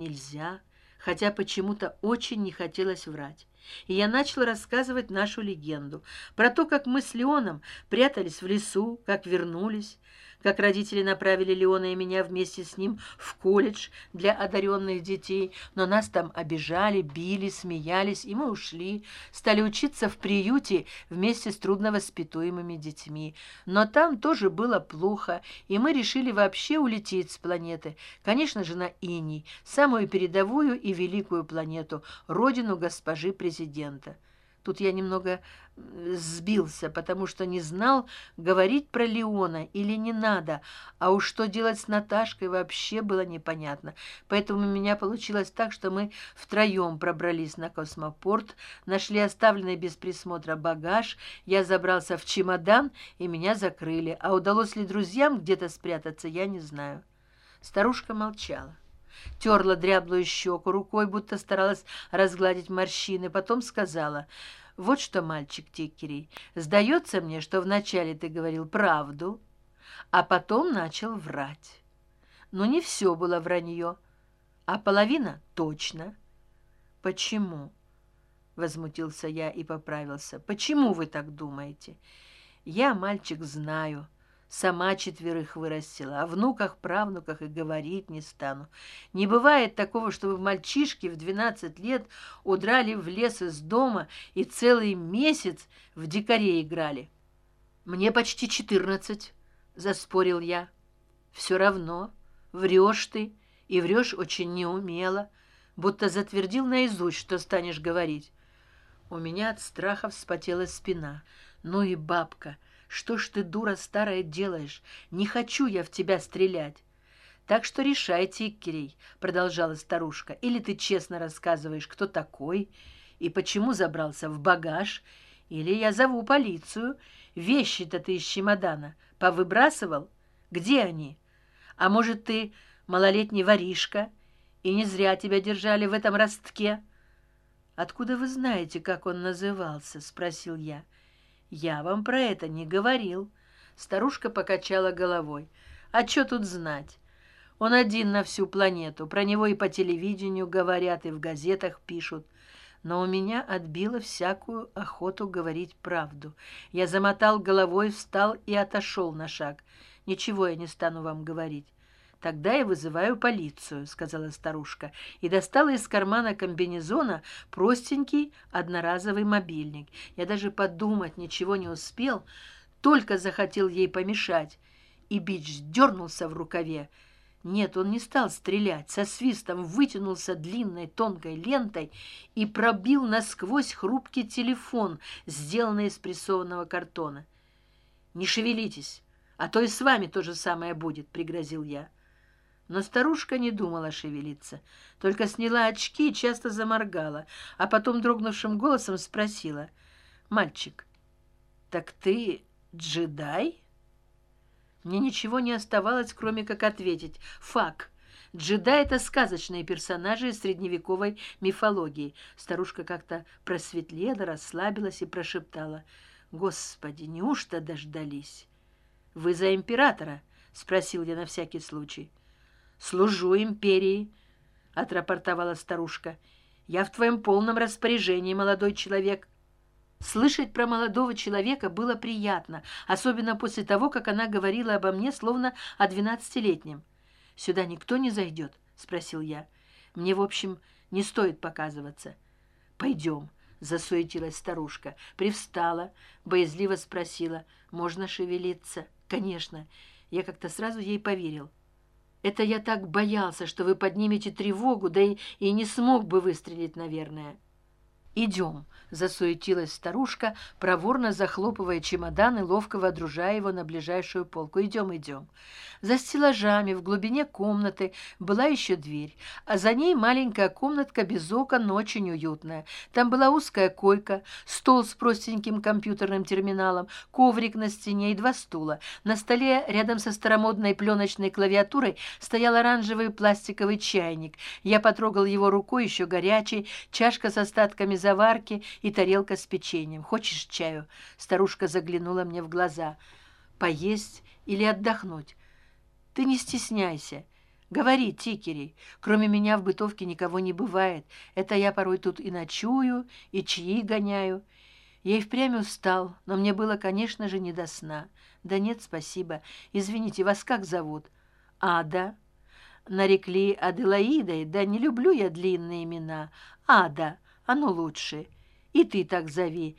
нельзя хотя почему то очень не хотелось врать и я начал рассказывать нашу легенду про то как мы с леоном прятались в лесу как вернулись как родители направили леона и меня вместе с ним в колледж для одаренных детей. Но нас там обижали били смеялись и мы ушли стали учиться в приюте вместе с трудновоспитуемыми детьми. Но там тоже было плохо и мы решили вообще улететь с планеты конечно же на иней самую передовую и великую планету родину госпожи президента тут я немного сбился потому что не знал говорить про леона или не надо. А уж что делать с наташкой вообще было непонятно. Поэтому у меня получилось так что мы втроем пробрались на космопорт нашли оставленный без присмотра багаж я забрался в чемодан и меня закрыли. А удалось ли друзьям где то спрятаться я не знаю. Старушка молчала терла дряблую щеку рукой будто старалась разгладить морщины потом сказала вот что мальчик тикерей сдается мне что вначале ты говорил правду а потом начал врать. Но не все было вранье а половина точно почему возмутился я и поправился. Почему вы так думаете? Я мальчик знаю сама четверых вырастила о внуках правнуках и говорить не стану. Не бывает такого чтобы мальчишки в двенадцать лет удрали в лес из дома и целый месяц в дикаре играли. Мне почти четырнадцать заспорил я. Все равно. Врешь ты и врешь очень неумело. Будто затвердил наизусть что станешь говорить у меня от страха вспотела спина. Ну и бабка что ж ты дура старая делаешь? Не хочу я в тебя стрелять так что решайте кирей продолжала старушка или ты честно рассказываешь кто такой и почему забрался в багаж или я зову полицию. Вещи то ты из чемодана повыбрасывал? Где они? А может ты малолетний воришка и не зря тебя держали в этом ростке? Откуда вы знаете как он назывался спросил я я вам про это не говорил. Старушка покачала головой. А что тут знать? Он один на всю планету. Про него и по телевидению говорят и в газетах пишут. Но у меня отбило всякую охоту говорить правду. Я замотал головой встал и отошел на шаг. Ничего я не стану вам говорить тогда я вызываю полицию сказала старушка и достала из кармана комбинезона простенький одноразовый мобильник. Я даже подумать ничего не успел только захотел ей помешать и бич дернулся в рукаве. Нет он не стал стрелять со свистом вытянулся длинной тонкой лентой и пробил насквозь хрупкий телефон сделанный из прессованного картона. Не шевелитесь а то и с вами то же самое будет пригрозил я но старушка не думала шевелиться только сняла очки и часто заморгала а потом дрогнувшим голосом спросила мальчик так ты джедай? Мне ничего не оставалось кроме как ответить фак джедай это сказочные персонажи из средневековой мифологии старушка как то просветлела расслабилась и прошептала господи неужто дождались? Вы за императора спросил я на всякий случай служу империи отрапортовала старушка. Я в твоем полном распоряжении молодой человек слышать про молодого человека было приятно особенно после того как она говорила обо мне словно о двенадцатилетнем. Сюда никто не зайдет спросил я. Мне в общем не стоит показываться пойдем засуетилась старушка. Привстала боязливо спросила. Можно шевелиться? Конечно я как то сразу ей поверил это я так боялся что вы поднимете тревогу да и, и не смог бы выстрелить наверное идем засуетилась старушка проворно захлопывая чемодан и ловко водружая его на ближайшую полку. Идем идем за стеллажами в глубине комнаты была еще дверь а за ней маленькая комнатка без окон очень уютная. Там была узкая койка стол с простеньким компьютерным терминалом коврик на стене и два стула. На столе рядом со старомодной пленочной клавиатурой стоял оранжевый пластиковый чайник. Я потрогал его рукой еще горячий чашка с остатками заварки и тарелка с печеньем. Хочешь чаю? Старушка заглянула мне в глаза. Поесть или отдохнуть? Ты не стесняйся. Говори тикерей кроме меня в бытовке никого не бывает. Это я порой тут и ночую и чьи гоняю. Я и впрямь устал но мне было конечно же не до сна. Да нет спасибо. Извините вас как зовут? Ада. Нарекли аделаидой. Да не люблю я длинные имена. Ада оно лучше. И ты так зови